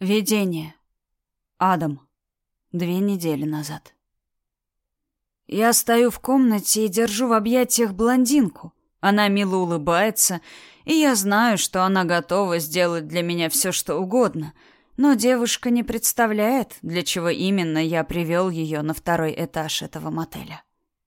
Видение. Адам. Две недели назад. Я стою в комнате и держу в объятиях блондинку. Она мило улыбается, и я знаю, что она готова сделать для меня все, что угодно. Но девушка не представляет, для чего именно я привел ее на второй этаж этого мотеля.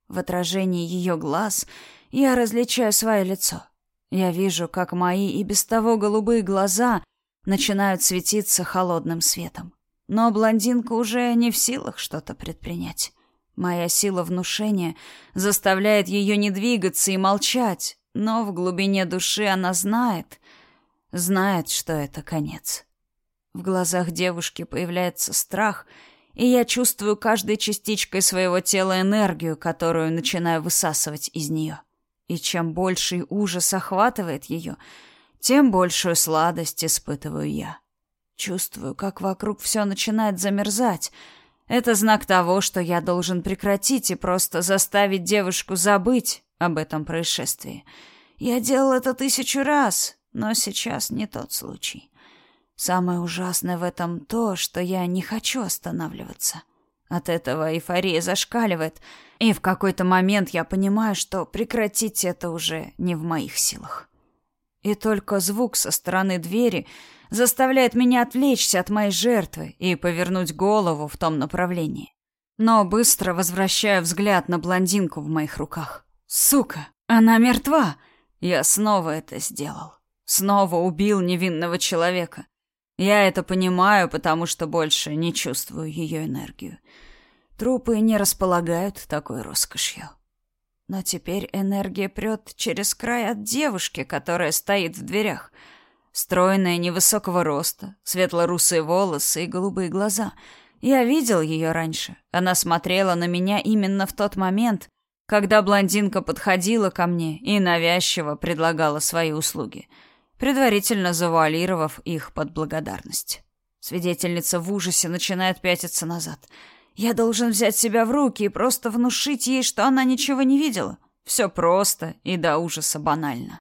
В отражении ее глаз я различаю свое лицо. Я вижу, как мои и без того голубые глаза начинают светиться холодным светом. Но блондинка уже не в силах что-то предпринять. Моя сила внушения заставляет ее не двигаться и молчать, но в глубине души она знает, знает, что это конец. В глазах девушки появляется страх, и я чувствую каждой частичкой своего тела энергию, которую начинаю высасывать из нее. И чем больший ужас охватывает ее, тем большую сладость испытываю я. Чувствую, как вокруг все начинает замерзать. Это знак того, что я должен прекратить и просто заставить девушку забыть об этом происшествии. Я делал это тысячу раз, но сейчас не тот случай. Самое ужасное в этом то, что я не хочу останавливаться. От этого эйфория зашкаливает, и в какой-то момент я понимаю, что прекратить это уже не в моих силах. И только звук со стороны двери заставляет меня отвлечься от моей жертвы и повернуть голову в том направлении. Но быстро возвращаю взгляд на блондинку в моих руках. Сука, она мертва. Я снова это сделал. Снова убил невинного человека. Я это понимаю, потому что больше не чувствую ее энергию. Трупы не располагают такой роскошью. Но теперь энергия прет через край от девушки, которая стоит в дверях. Стройная, невысокого роста, светло-русые волосы и голубые глаза. Я видел ее раньше. Она смотрела на меня именно в тот момент, когда блондинка подходила ко мне и навязчиво предлагала свои услуги, предварительно завуалировав их под благодарность. Свидетельница в ужасе начинает пятиться назад — я должен взять себя в руки и просто внушить ей, что она ничего не видела. Все просто и до ужаса банально.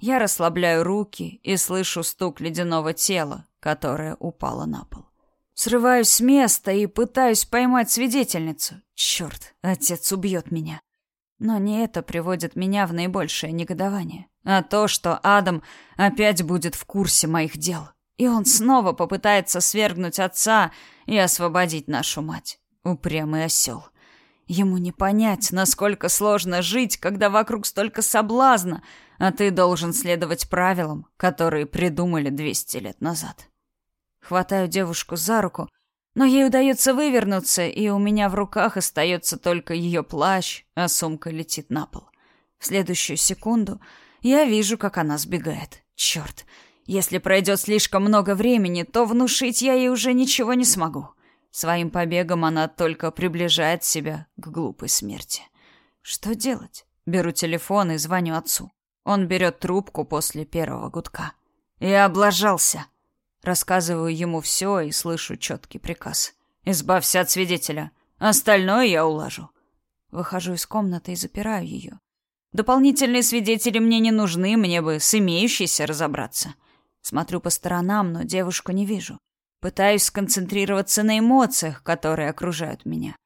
Я расслабляю руки и слышу стук ледяного тела, которое упало на пол. Срываюсь с места и пытаюсь поймать свидетельницу. Черт, отец убьет меня. Но не это приводит меня в наибольшее негодование, а то, что Адам опять будет в курсе моих дел. И он снова попытается свергнуть отца и освободить нашу мать. Упрямый осел. Ему не понять, насколько сложно жить, когда вокруг столько соблазна, а ты должен следовать правилам, которые придумали 200 лет назад. Хватаю девушку за руку, но ей удается вывернуться, и у меня в руках остается только ее плащ, а сумка летит на пол. В следующую секунду я вижу, как она сбегает. Черт, если пройдет слишком много времени, то внушить я ей уже ничего не смогу. Своим побегом она только приближает себя к глупой смерти. Что делать? Беру телефон и звоню отцу. Он берет трубку после первого гудка. Я облажался. Рассказываю ему все и слышу четкий приказ. Избавься от свидетеля. Остальное я улажу. Выхожу из комнаты и запираю ее. Дополнительные свидетели мне не нужны, мне бы с имеющейся разобраться. Смотрю по сторонам, но девушку не вижу. Пытаюсь сконцентрироваться на эмоциях, которые окружают меня.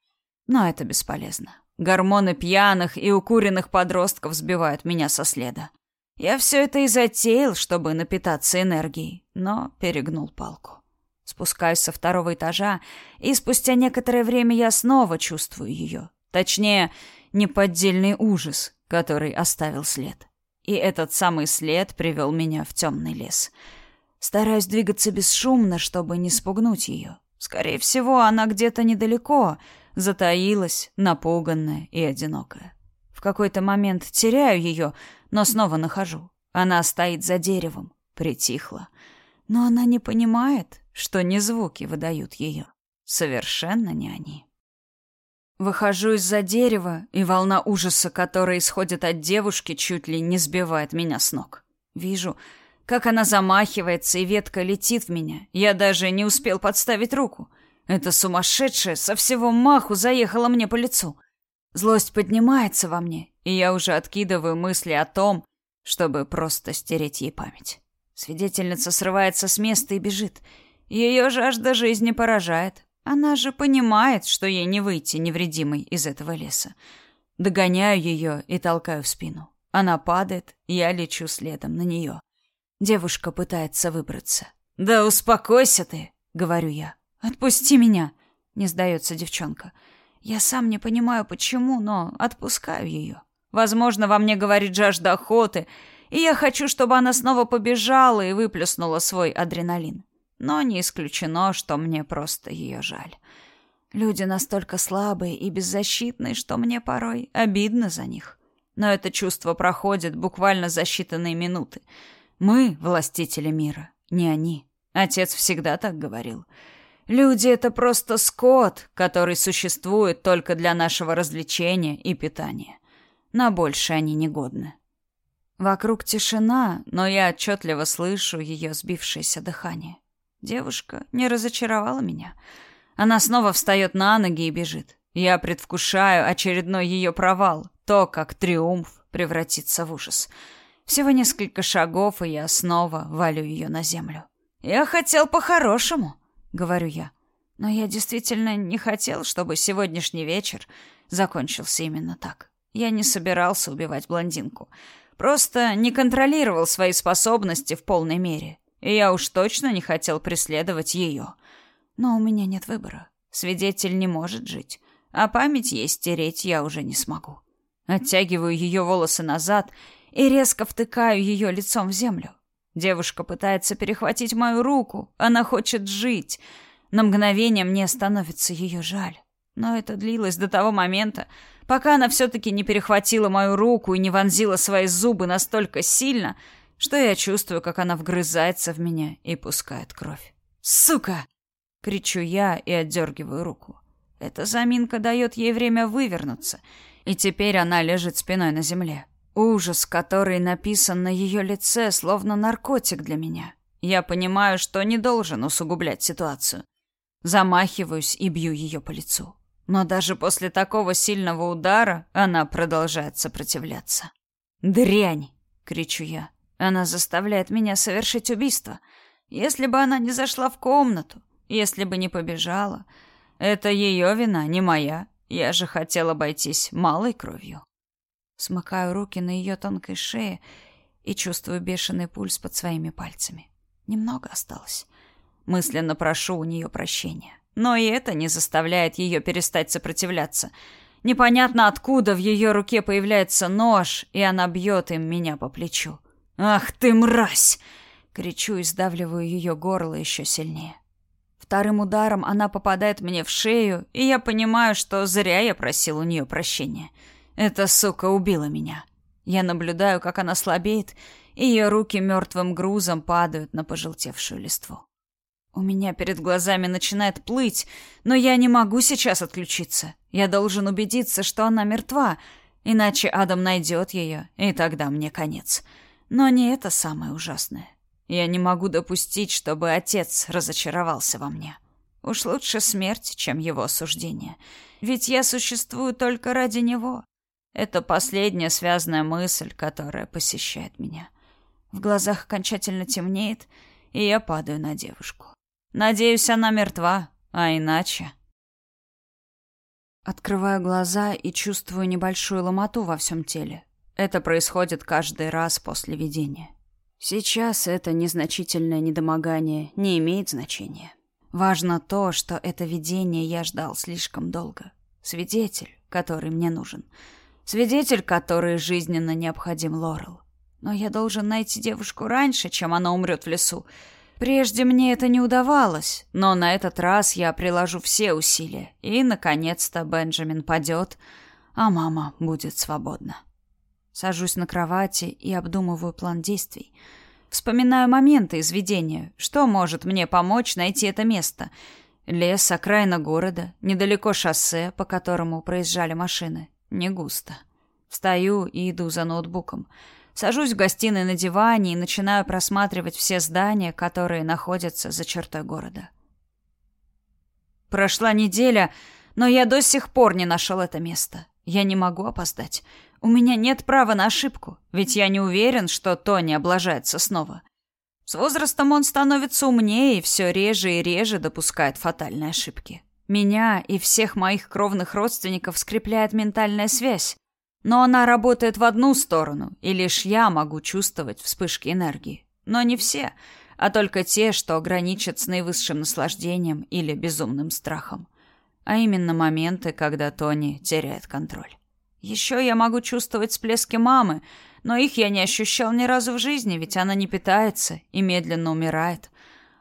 Но это бесполезно. Гормоны пьяных и укуренных подростков сбивают меня со следа. Я все это и затеял, чтобы напитаться энергией, но перегнул палку. Спускаюсь со второго этажа, и спустя некоторое время я снова чувствую ее. Точнее, неподдельный ужас, который оставил след. И этот самый след привел меня в темный лес — Стараюсь двигаться бесшумно, чтобы не спугнуть ее. Скорее всего, она где-то недалеко, затаилась, напуганная и одинокая. В какой-то момент теряю ее, но снова нахожу. Она стоит за деревом, притихла. Но она не понимает, что не звуки выдают ее. Совершенно не они. Выхожу из-за дерева, и волна ужаса, которая исходит от девушки, чуть ли не сбивает меня с ног. Вижу, как она замахивается, и ветка летит в меня. Я даже не успел подставить руку. Эта сумасшедшая со всего маху заехала мне по лицу. Злость поднимается во мне, и я уже откидываю мысли о том, чтобы просто стереть ей память. Свидетельница срывается с места и бежит. Ее жажда жизни поражает. Она же понимает, что ей не выйти невредимой из этого леса. Догоняю ее и толкаю в спину. Она падает, я лечу следом на нее. Девушка пытается выбраться. «Да успокойся ты!» — говорю я. «Отпусти меня!» — не сдается девчонка. Я сам не понимаю, почему, но отпускаю ее. Возможно, во мне говорит жажда охоты, и я хочу, чтобы она снова побежала и выплеснула свой адреналин. Но не исключено, что мне просто ее жаль. Люди настолько слабые и беззащитные, что мне порой обидно за них. Но это чувство проходит буквально за считанные минуты. Мы — властители мира, не они. Отец всегда так говорил. Люди — это просто скот, который существует только для нашего развлечения и питания. На больше они не годны. Вокруг тишина, но я отчетливо слышу ее сбившееся дыхание. Девушка не разочаровала меня. Она снова встает на ноги и бежит. Я предвкушаю очередной ее провал, то, как триумф превратится в ужас. Всего несколько шагов, и я снова валю ее на землю. «Я хотел по-хорошему», — говорю я. Но я действительно не хотел, чтобы сегодняшний вечер закончился именно так. Я не собирался убивать блондинку. Просто не контролировал свои способности в полной мере. И я уж точно не хотел преследовать ее. Но у меня нет выбора. Свидетель не может жить. А память ей стереть я уже не смогу. Оттягиваю ее волосы назад и резко втыкаю ее лицом в землю. Девушка пытается перехватить мою руку. Она хочет жить. На мгновение мне становится ее жаль. Но это длилось до того момента, пока она все-таки не перехватила мою руку и не вонзила свои зубы настолько сильно, что я чувствую, как она вгрызается в меня и пускает кровь. «Сука!» — кричу я и отдергиваю руку. Эта заминка дает ей время вывернуться, и теперь она лежит спиной на земле. Ужас, который написан на ее лице, словно наркотик для меня. Я понимаю, что не должен усугублять ситуацию. Замахиваюсь и бью ее по лицу. Но даже после такого сильного удара она продолжает сопротивляться. «Дрянь!» — кричу я. Она заставляет меня совершить убийство. Если бы она не зашла в комнату, если бы не побежала, это ее вина, не моя. Я же хотел обойтись малой кровью. Смыкаю руки на ее тонкой шее и чувствую бешеный пульс под своими пальцами. Немного осталось. Мысленно прошу у нее прощения. Но и это не заставляет ее перестать сопротивляться. Непонятно откуда в ее руке появляется нож, и она бьет им меня по плечу. «Ах ты, мразь!» — кричу и сдавливаю ее горло еще сильнее. Вторым ударом она попадает мне в шею, и я понимаю, что зря я просил у нее прощения. Эта сука убила меня. Я наблюдаю, как она слабеет, и ее руки мертвым грузом падают на пожелтевшую листву. У меня перед глазами начинает плыть, но я не могу сейчас отключиться. Я должен убедиться, что она мертва, иначе Адам найдет ее, и тогда мне конец. Но не это самое ужасное. Я не могу допустить, чтобы отец разочаровался во мне. Уж лучше смерть, чем его осуждение. Ведь я существую только ради него. Это последняя связанная мысль, которая посещает меня. В глазах окончательно темнеет, и я падаю на девушку. Надеюсь, она мертва, а иначе... Открываю глаза и чувствую небольшую ломоту во всем теле. Это происходит каждый раз после видения. Сейчас это незначительное недомогание не имеет значения. Важно то, что это видение я ждал слишком долго. Свидетель, который мне нужен. Свидетель, который жизненно необходим Лорел. Но я должен найти девушку раньше, чем она умрет в лесу. Прежде мне это не удавалось, но на этот раз я приложу все усилия, и, наконец-то, Бенджамин падет, а мама будет свободна. Сажусь на кровати и обдумываю план действий. Вспоминаю моменты из видения. Что может мне помочь найти это место? Лес, окраина города, недалеко шоссе, по которому проезжали машины. Не густо. Встаю и иду за ноутбуком. Сажусь в гостиной на диване и начинаю просматривать все здания, которые находятся за чертой города. Прошла неделя, но я до сих пор не нашел это место. Я не могу опоздать. У меня нет права на ошибку, ведь я не уверен, что Тони облажается снова. С возрастом он становится умнее и все реже и реже допускает фатальные ошибки. Меня и всех моих кровных родственников скрепляет ментальная связь, но она работает в одну сторону, и лишь я могу чувствовать вспышки энергии. Но не все, а только те, что граничат с наивысшим наслаждением или безумным страхом. А именно моменты, когда Тони теряет контроль. Еще я могу чувствовать всплески мамы, но их я не ощущал ни разу в жизни, ведь она не питается и медленно умирает.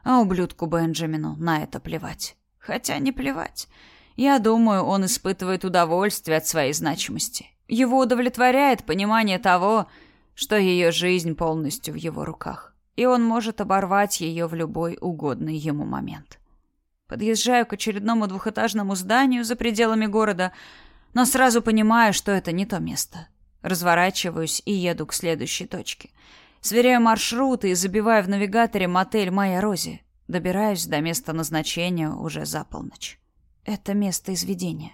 А ублюдку Бенджамину на это плевать. Хотя не плевать. Я думаю, он испытывает удовольствие от своей значимости. Его удовлетворяет понимание того, что ее жизнь полностью в его руках, и он может оборвать ее в любой угодный ему момент. Подъезжаю к очередному двухэтажному зданию за пределами города, но сразу понимаю, что это не то место. Разворачиваюсь и еду к следующей точке. Сверяю маршруты и забиваю в навигаторе мотель «Моя Рози». Добираюсь до места назначения уже за полночь. Это место изведения.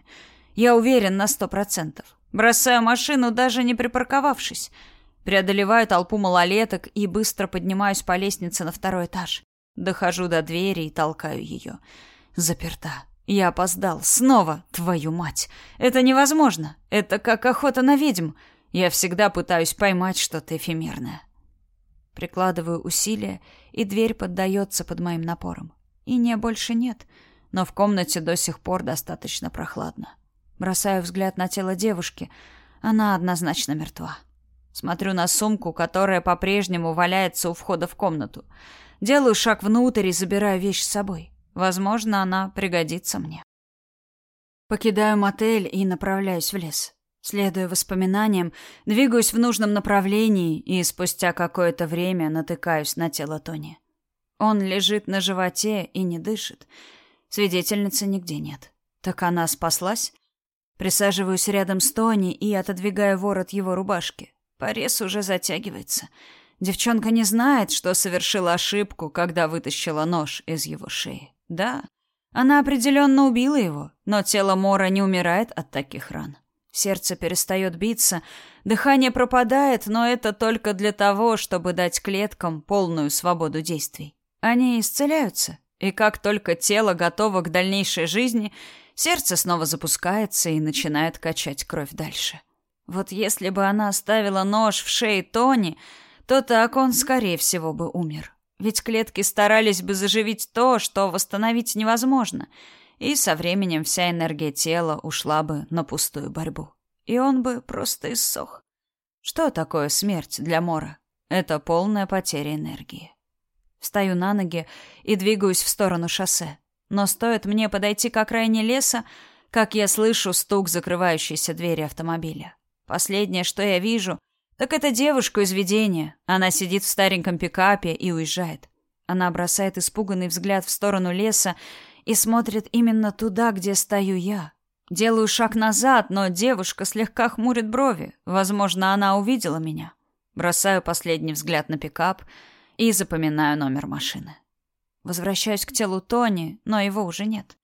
Я уверен на сто процентов. Бросаю машину, даже не припарковавшись. Преодолеваю толпу малолеток и быстро поднимаюсь по лестнице на второй этаж. Дохожу до двери и толкаю ее. Заперта. Я опоздал. Снова, твою мать. Это невозможно. Это как охота на ведьм. Я всегда пытаюсь поймать что-то эфемерное. Прикладываю усилия, и дверь поддается под моим напором. И не больше нет, но в комнате до сих пор достаточно прохладно. Бросаю взгляд на тело девушки. Она однозначно мертва. Смотрю на сумку, которая по-прежнему валяется у входа в комнату. Делаю шаг внутрь и забираю вещь с собой. Возможно, она пригодится мне. Покидаю мотель и направляюсь в лес. Следуя воспоминаниям, двигаюсь в нужном направлении и спустя какое-то время натыкаюсь на тело Тони. Он лежит на животе и не дышит. Свидетельницы нигде нет. Так она спаслась? Присаживаюсь рядом с Тони и отодвигаю ворот его рубашки. Порез уже затягивается. Девчонка не знает, что совершила ошибку, когда вытащила нож из его шеи. Да, она определенно убила его, но тело Мора не умирает от таких ран. Сердце перестает биться, дыхание пропадает, но это только для того, чтобы дать клеткам полную свободу действий. Они исцеляются, и как только тело готово к дальнейшей жизни, Сердце снова запускается и начинает качать кровь дальше. Вот если бы она оставила нож в шее Тони, то так он, скорее всего, бы умер. Ведь клетки старались бы заживить то, что восстановить невозможно, и со временем вся энергия тела ушла бы на пустую борьбу. И он бы просто иссох. Что такое смерть для Мора? Это полная потеря энергии. Встаю на ноги и двигаюсь в сторону шоссе. Но стоит мне подойти к окраине леса, как я слышу стук закрывающейся двери автомобиля. Последнее, что я вижу, так это девушку из видения. Она сидит в стареньком пикапе и уезжает. Она бросает испуганный взгляд в сторону леса и смотрит именно туда, где стою я. Делаю шаг назад, но девушка слегка хмурит брови. Возможно, она увидела меня. Бросаю последний взгляд на пикап и запоминаю номер машины. Возвращаюсь к телу Тони, но его уже нет.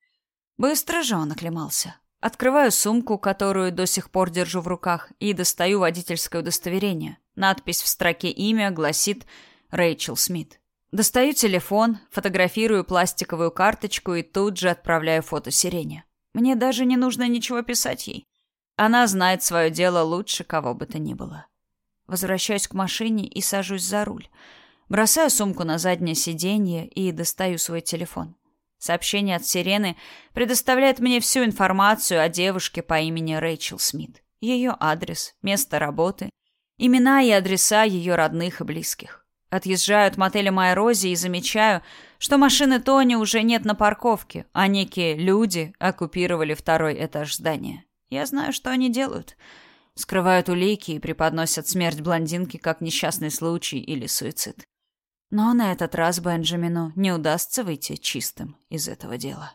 Быстро же он оклемался. Открываю сумку, которую до сих пор держу в руках, и достаю водительское удостоверение. Надпись в строке «Имя» гласит «Рэйчел Смит». Достаю телефон, фотографирую пластиковую карточку и тут же отправляю фото Сирене. Мне даже не нужно ничего писать ей. Она знает свое дело лучше кого бы то ни было. Возвращаюсь к машине и сажусь за руль. Бросаю сумку на заднее сиденье и достаю свой телефон. Сообщение от Сирены предоставляет мне всю информацию о девушке по имени Рэйчел Смит. Ее адрес, место работы, имена и адреса ее родных и близких. Отъезжаю от мотеля Майя Рози и замечаю, что машины Тони уже нет на парковке, а некие люди оккупировали второй этаж здания. Я знаю, что они делают. Скрывают улики и преподносят смерть блондинки как несчастный случай или суицид. Но на этот раз Бенджамину не удастся выйти чистым из этого дела.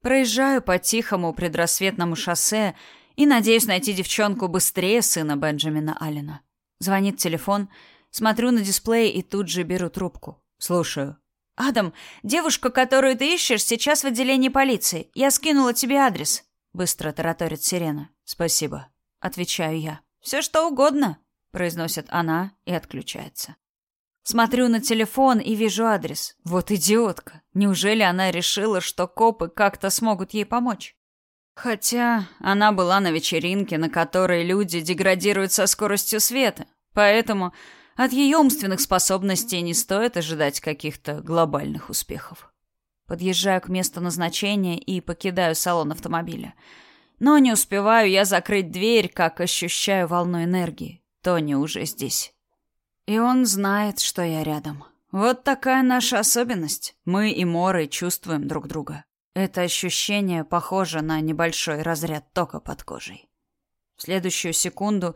Проезжаю по тихому предрассветному шоссе и надеюсь найти девчонку быстрее сына Бенджамина Аллена. Звонит телефон, смотрю на дисплей и тут же беру трубку. Слушаю. «Адам, девушка, которую ты ищешь, сейчас в отделении полиции. Я скинула тебе адрес». Быстро тараторит сирена. «Спасибо», — отвечаю я. «Все что угодно», — произносит она и отключается. Смотрю на телефон и вижу адрес. Вот идиотка. Неужели она решила, что копы как-то смогут ей помочь? Хотя она была на вечеринке, на которой люди деградируют со скоростью света. Поэтому от ее умственных способностей не стоит ожидать каких-то глобальных успехов. Подъезжаю к месту назначения и покидаю салон автомобиля. Но не успеваю я закрыть дверь, как ощущаю волну энергии. Тони уже здесь. И он знает, что я рядом. Вот такая наша особенность. Мы и Моры чувствуем друг друга. Это ощущение похоже на небольшой разряд тока под кожей. В следующую секунду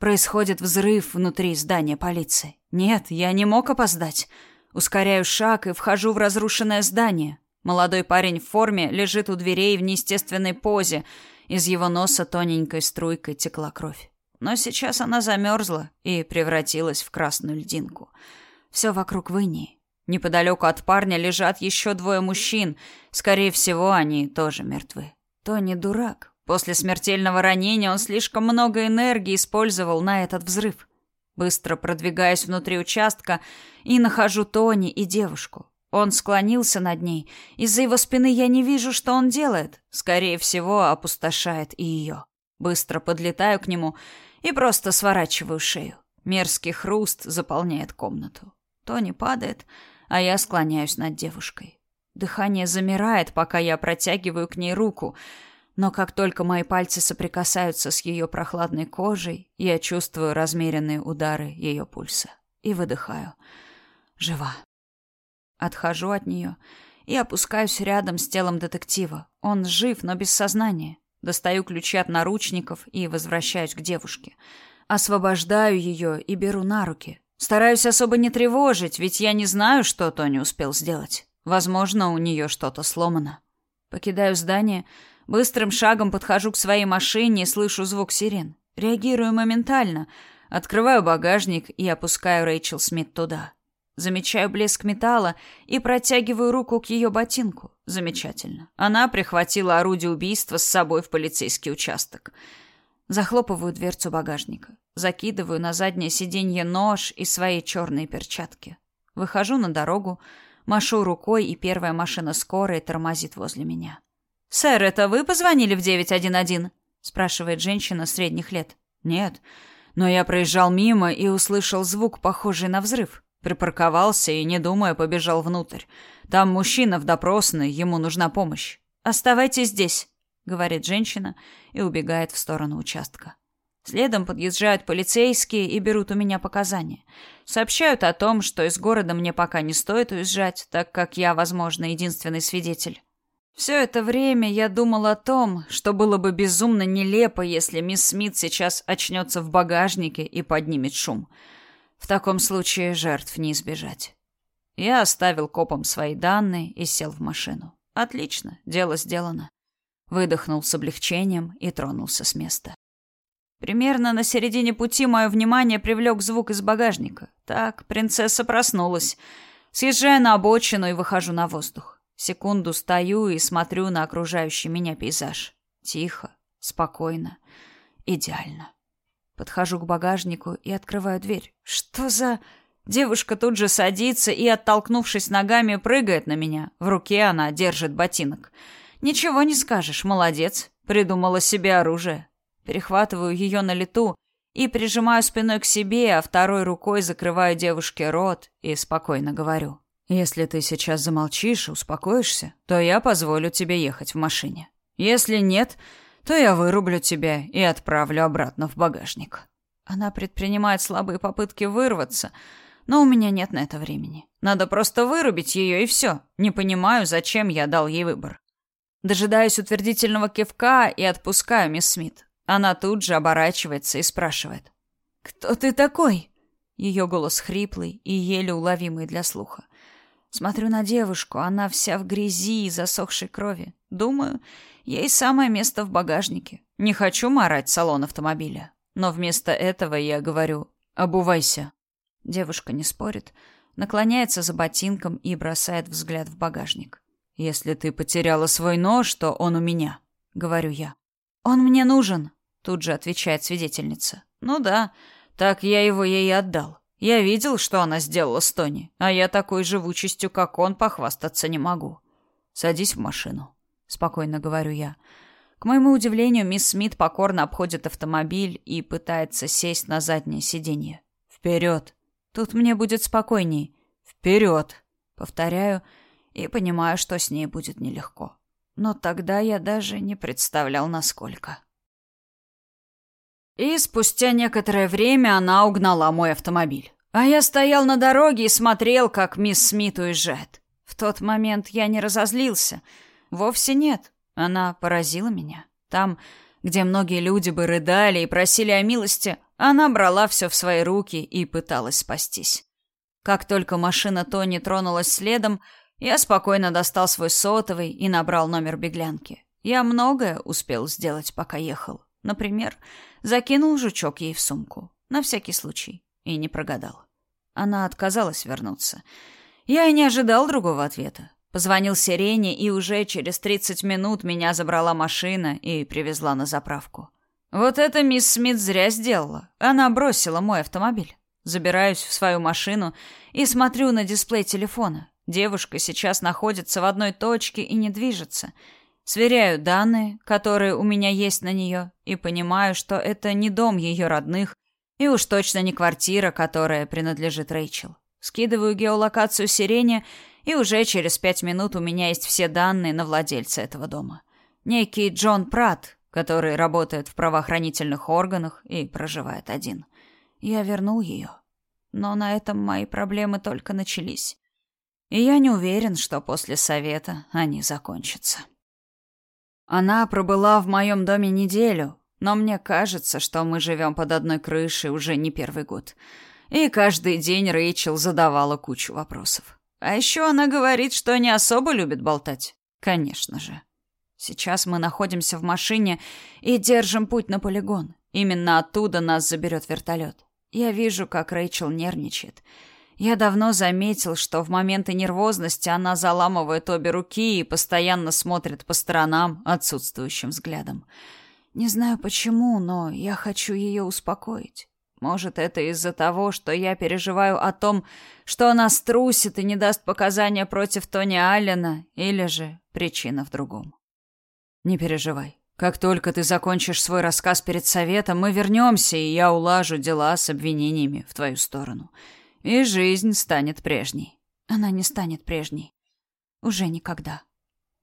происходит взрыв внутри здания полиции. Нет, я не мог опоздать. Ускоряю шаг и вхожу в разрушенное здание. Молодой парень в форме лежит у дверей в неестественной позе. Из его носа тоненькой струйкой текла кровь. Но сейчас она замерзла и превратилась в красную льдинку. Все вокруг в Неподалеку от парня лежат еще двое мужчин. Скорее всего, они тоже мертвы. Тони дурак. После смертельного ранения он слишком много энергии использовал на этот взрыв. Быстро продвигаясь внутри участка и нахожу Тони и девушку. Он склонился над ней. Из-за его спины я не вижу, что он делает. Скорее всего, опустошает и ее. Быстро подлетаю к нему и просто сворачиваю шею. Мерзкий хруст заполняет комнату. Тони падает, а я склоняюсь над девушкой. Дыхание замирает, пока я протягиваю к ней руку, но как только мои пальцы соприкасаются с ее прохладной кожей, я чувствую размеренные удары ее пульса и выдыхаю. Жива. Отхожу от нее и опускаюсь рядом с телом детектива. Он жив, но без сознания. Достаю ключи от наручников и возвращаюсь к девушке. Освобождаю ее и беру на руки. Стараюсь особо не тревожить, ведь я не знаю, что Тони успел сделать. Возможно, у нее что-то сломано. Покидаю здание, быстрым шагом подхожу к своей машине и слышу звук сирен. Реагирую моментально. Открываю багажник и опускаю Рэйчел Смит туда. Замечаю блеск металла и протягиваю руку к ее ботинку. Замечательно. Она прихватила орудие убийства с собой в полицейский участок. Захлопываю дверцу багажника. Закидываю на заднее сиденье нож и свои черные перчатки. Выхожу на дорогу, машу рукой, и первая машина скорой тормозит возле меня. «Сэр, это вы позвонили в 911?» — спрашивает женщина средних лет. «Нет, но я проезжал мимо и услышал звук, похожий на взрыв. Припарковался и, не думая, побежал внутрь. Там мужчина в допросной, ему нужна помощь. «Оставайтесь здесь», — говорит женщина и убегает в сторону участка. Следом подъезжают полицейские и берут у меня показания. Сообщают о том, что из города мне пока не стоит уезжать, так как я, возможно, единственный свидетель. Все это время я думал о том, что было бы безумно нелепо, если мисс Смит сейчас очнется в багажнике и поднимет шум. В таком случае жертв не избежать. Я оставил копам свои данные и сел в машину. Отлично, дело сделано. Выдохнул с облегчением и тронулся с места. Примерно на середине пути мое внимание привлек звук из багажника. Так, принцесса проснулась. Съезжаю на обочину и выхожу на воздух. Секунду стою и смотрю на окружающий меня пейзаж. Тихо, спокойно, идеально. Подхожу к багажнику и открываю дверь. Что за... Девушка тут же садится и, оттолкнувшись ногами, прыгает на меня. В руке она держит ботинок. Ничего не скажешь, молодец. Придумала себе оружие. Перехватываю ее на лету и прижимаю спиной к себе, а второй рукой закрываю девушке рот и спокойно говорю. «Если ты сейчас замолчишь и успокоишься, то я позволю тебе ехать в машине. Если нет, то я вырублю тебя и отправлю обратно в багажник. Она предпринимает слабые попытки вырваться, но у меня нет на это времени. Надо просто вырубить ее и все. Не понимаю, зачем я дал ей выбор. Дожидаюсь утвердительного кивка и отпускаю мисс Смит. Она тут же оборачивается и спрашивает. «Кто ты такой?» Ее голос хриплый и еле уловимый для слуха. Смотрю на девушку, она вся в грязи и засохшей крови. Думаю, Ей самое место в багажнике. Не хочу марать салон автомобиля. Но вместо этого я говорю «обувайся». Девушка не спорит, наклоняется за ботинком и бросает взгляд в багажник. «Если ты потеряла свой нож, то он у меня», — говорю я. «Он мне нужен», — тут же отвечает свидетельница. «Ну да, так я его ей отдал. Я видел, что она сделала с Тони, а я такой живучестью, как он, похвастаться не могу. Садись в машину, спокойно говорю я. К моему удивлению, мисс Смит покорно обходит автомобиль и пытается сесть на заднее сиденье. Вперед! Тут мне будет спокойней. Вперед! Повторяю и понимаю, что с ней будет нелегко. Но тогда я даже не представлял, насколько. И спустя некоторое время она угнала мой автомобиль. А я стоял на дороге и смотрел, как мисс Смит уезжает. В тот момент я не разозлился. Вовсе нет. Она поразила меня. Там, где многие люди бы рыдали и просили о милости, она брала все в свои руки и пыталась спастись. Как только машина Тони тронулась следом, я спокойно достал свой сотовый и набрал номер беглянки. Я многое успел сделать, пока ехал. Например, закинул жучок ей в сумку. На всякий случай. И не прогадал. Она отказалась вернуться. Я и не ожидал другого ответа. Позвонил Сирене, и уже через 30 минут меня забрала машина и привезла на заправку. Вот это мисс Смит зря сделала. Она бросила мой автомобиль. Забираюсь в свою машину и смотрю на дисплей телефона. Девушка сейчас находится в одной точке и не движется. Сверяю данные, которые у меня есть на нее, и понимаю, что это не дом ее родных, и уж точно не квартира, которая принадлежит Рэйчел. Скидываю геолокацию Сирене, и уже через пять минут у меня есть все данные на владельца этого дома. Некий Джон Пратт, который работает в правоохранительных органах и проживает один. Я вернул ее. Но на этом мои проблемы только начались. И я не уверен, что после совета они закончатся. Она пробыла в моем доме неделю, но мне кажется, что мы живем под одной крышей уже не первый год. И каждый день Рэйчел задавала кучу вопросов. А еще она говорит, что не особо любит болтать. Конечно же. Сейчас мы находимся в машине и держим путь на полигон. Именно оттуда нас заберет вертолет. Я вижу, как Рэйчел нервничает. Я давно заметил, что в моменты нервозности она заламывает обе руки и постоянно смотрит по сторонам отсутствующим взглядом. Не знаю почему, но я хочу ее успокоить. Может, это из-за того, что я переживаю о том, что она струсит и не даст показания против Тони Аллена, или же причина в другом. Не переживай. Как только ты закончишь свой рассказ перед советом, мы вернемся, и я улажу дела с обвинениями в твою сторону и жизнь станет прежней. Она не станет прежней. Уже никогда.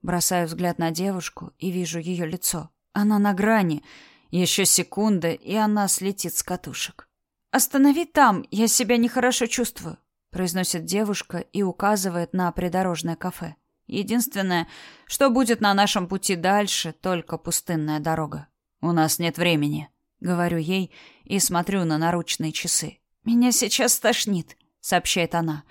Бросаю взгляд на девушку и вижу ее лицо. Она на грани. Еще секунда, и она слетит с катушек. «Останови там, я себя нехорошо чувствую», — произносит девушка и указывает на придорожное кафе. Единственное, что будет на нашем пути дальше, только пустынная дорога. У нас нет времени, говорю ей и смотрю на наручные часы. «Меня сейчас стошнит», — сообщает она.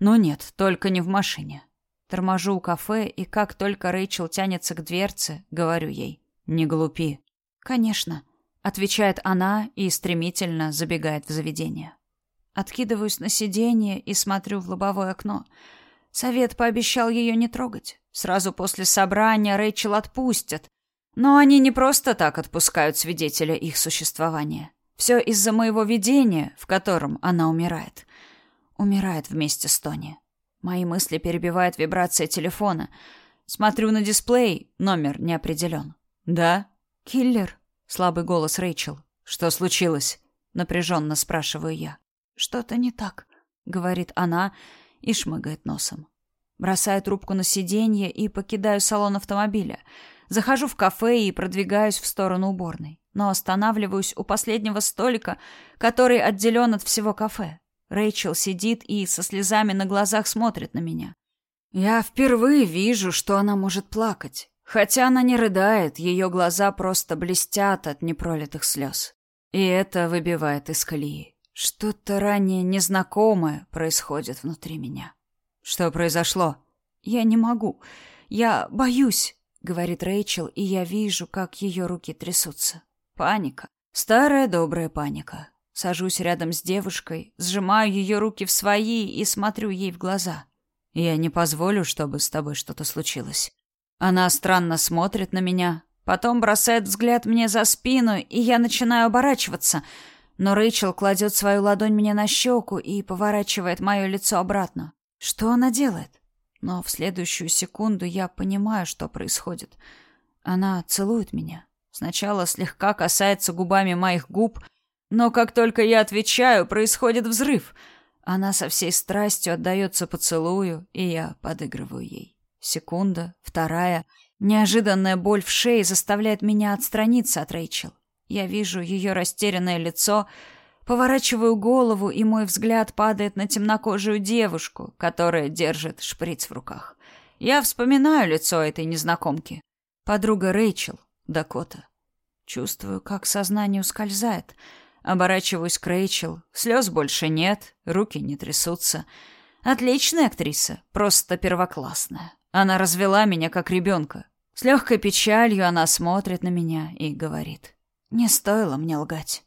«Но нет, только не в машине». Торможу у кафе, и как только Рэйчел тянется к дверце, говорю ей «Не глупи». «Конечно», — отвечает она и стремительно забегает в заведение. Откидываюсь на сиденье и смотрю в лобовое окно. Совет пообещал ее не трогать. Сразу после собрания Рэйчел отпустят. Но они не просто так отпускают свидетеля их существования. Все из-за моего видения, в котором она умирает. Умирает вместе с Тони. Мои мысли перебивает вибрация телефона. Смотрю на дисплей, номер не определен. «Да?» «Киллер?» — слабый голос Рэйчел. «Что случилось?» — напряженно спрашиваю я. «Что-то не так», — говорит она и шмыгает носом. Бросаю трубку на сиденье и покидаю салон автомобиля. Захожу в кафе и продвигаюсь в сторону уборной но останавливаюсь у последнего столика, который отделен от всего кафе. Рэйчел сидит и со слезами на глазах смотрит на меня. Я впервые вижу, что она может плакать. Хотя она не рыдает, ее глаза просто блестят от непролитых слез. И это выбивает из колеи. Что-то ранее незнакомое происходит внутри меня. Что произошло? Я не могу. Я боюсь, говорит Рэйчел, и я вижу, как ее руки трясутся. Паника. Старая добрая паника. Сажусь рядом с девушкой, сжимаю ее руки в свои и смотрю ей в глаза. Я не позволю, чтобы с тобой что-то случилось. Она странно смотрит на меня, потом бросает взгляд мне за спину, и я начинаю оборачиваться. Но Рэйчел кладет свою ладонь мне на щеку и поворачивает мое лицо обратно. Что она делает? Но в следующую секунду я понимаю, что происходит. Она целует меня. Сначала слегка касается губами моих губ, но как только я отвечаю, происходит взрыв. Она со всей страстью отдается поцелую, и я подыгрываю ей. Секунда, вторая. Неожиданная боль в шее заставляет меня отстраниться от Рэйчел. Я вижу ее растерянное лицо, поворачиваю голову, и мой взгляд падает на темнокожую девушку, которая держит шприц в руках. Я вспоминаю лицо этой незнакомки. Подруга Рэйчел, Дакота. Чувствую, как сознание ускользает. Оборачиваюсь к Рэйчел. Слез больше нет, руки не трясутся. Отличная актриса, просто первоклассная. Она развела меня как ребенка. С легкой печалью она смотрит на меня и говорит. Не стоило мне лгать.